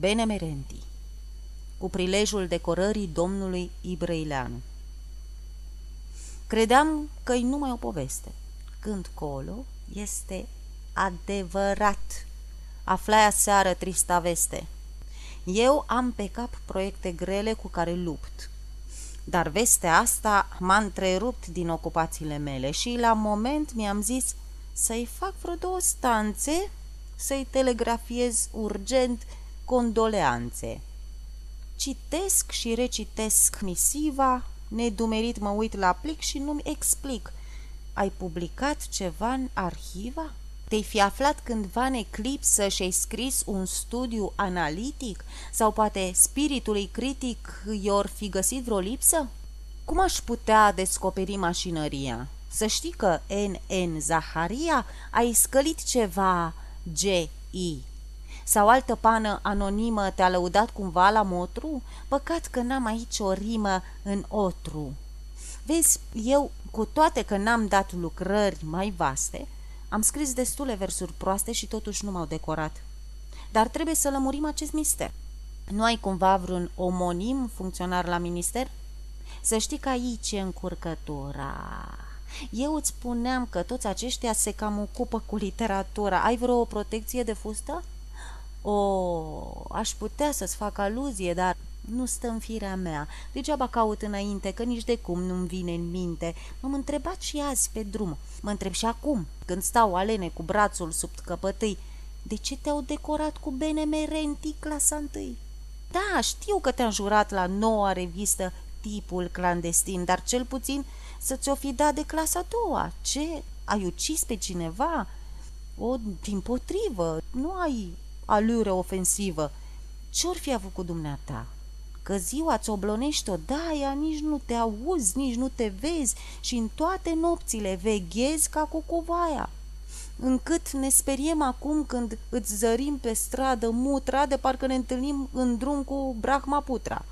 Benemerenti cu prilejul decorării domnului Ibrăileanu. Credeam că-i numai o poveste, când colo este adevărat. Aflai aseară trista veste. Eu am pe cap proiecte grele cu care lupt, dar vestea asta m-a întrerupt din ocupațiile mele și la moment mi-am zis să-i fac vreo două stanțe, să-i telegrafiez urgent condoleanțe. Citesc și recitesc misiva, nedumerit mă uit la plic și nu-mi explic. Ai publicat ceva în arhiva? Te-ai fi aflat cândva în eclipsă și ai scris un studiu analitic? Sau poate spiritului critic i-or fi găsit vreo lipsă? Cum aș putea descoperi mașinăria? Să știi că N.N. Zaharia ai scălit ceva G.I sau altă pană anonimă te-a lăudat cumva la motru? Păcat că n-am aici o rimă în otru. Vezi, eu, cu toate că n-am dat lucrări mai vaste, am scris destule versuri proaste și totuși nu m-au decorat. Dar trebuie să lămurim acest mister. Nu ai cumva vreun omonim funcționar la minister? Să știi că aici e încurcătura. Eu îți spuneam că toți aceștia se cam ocupă cu literatura. Ai vreo protecție de fustă? O, aș putea să-ți fac aluzie, dar nu stă în firea mea. Degeaba caut înainte, că nici de cum nu-mi vine în minte. M-am întrebat și azi pe drum. Mă întreb și acum, când stau alene cu brațul sub căpătâi, de ce te-au decorat cu Benemerenti clasa întâi? Da, știu că te-am jurat la noua revistă Tipul clandestin, dar cel puțin să ți-o fi dat de clasa a doua. Ce? Ai ucis pe cineva? O, din potrivă, nu ai alură ofensivă. Ce-or fi avut cu dumneata? Că ziua ți oblonești-o, da, ea nici nu te auzi, nici nu te vezi și în toate nopțile veghezi ca cu covaia. Încât ne speriem acum când îți zărim pe stradă mutra de parcă ne întâlnim în drum cu Brahmaputra.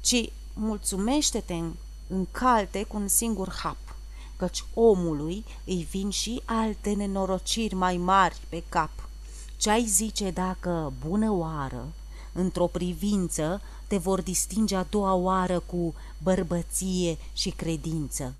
Ci mulțumește-te în, în calte cu un singur hap, căci omului îi vin și alte nenorociri mai mari pe cap. Ce-ai zice dacă, bună oară, într-o privință te vor distinge a doua oară cu bărbăție și credință?